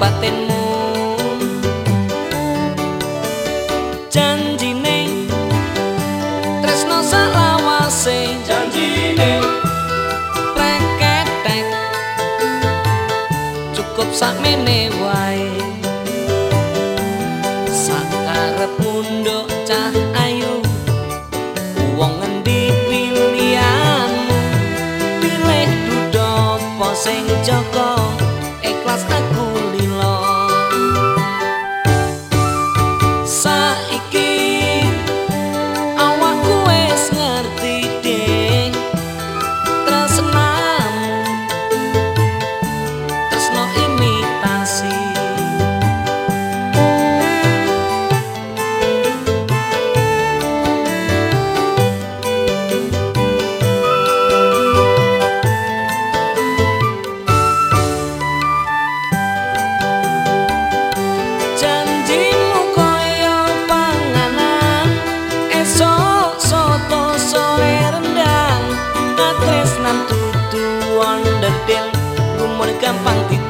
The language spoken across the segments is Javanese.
batinmu. Janjine tresno salawase janjine. Preketek cukup sakmene wae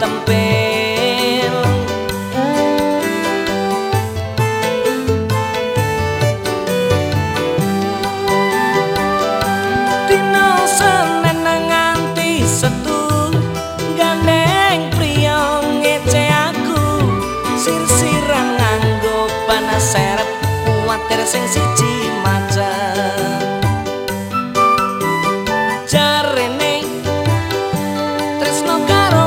ditempel Dino senen nganti setu gandeng priya ngece aku. Sirsiran nganggo panas seret kuwatir sing siji jarene tresno karo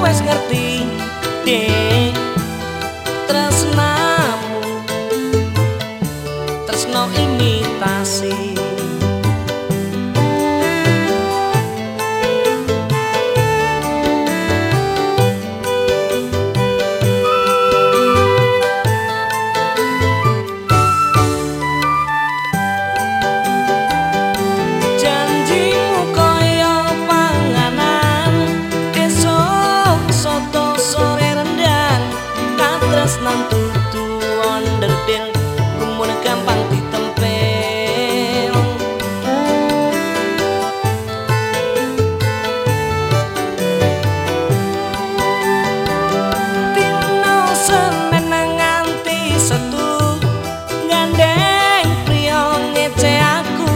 wis ngerti deh tresnamu. Tresno imitasi rumun gampang ditempel. Dino senen nganti setu gandeng priya ngece aku.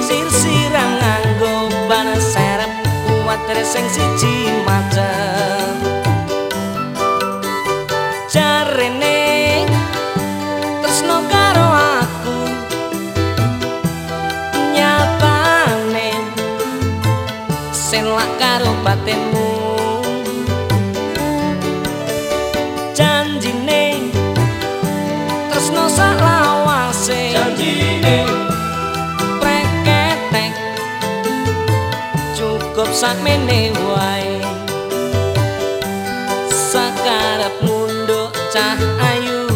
Sirsiran nganggo ban serep kuwatir sing siji sen lak karo batinmu. Janjine tresno salawase janjine preketek cukup sakmene wae. Sakarep munduk cah ayu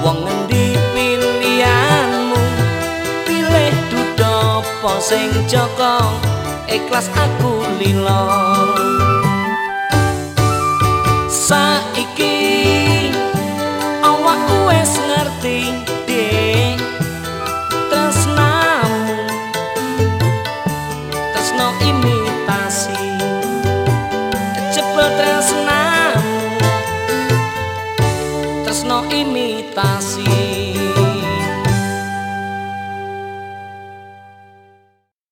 wong ngendi pilihanmu? Pilih dudopo sing joko ikhlas aku lilo saiki awakku wis ngerti deh tresnamu tresno imitasi. Jebul tresnamu tresno imitasi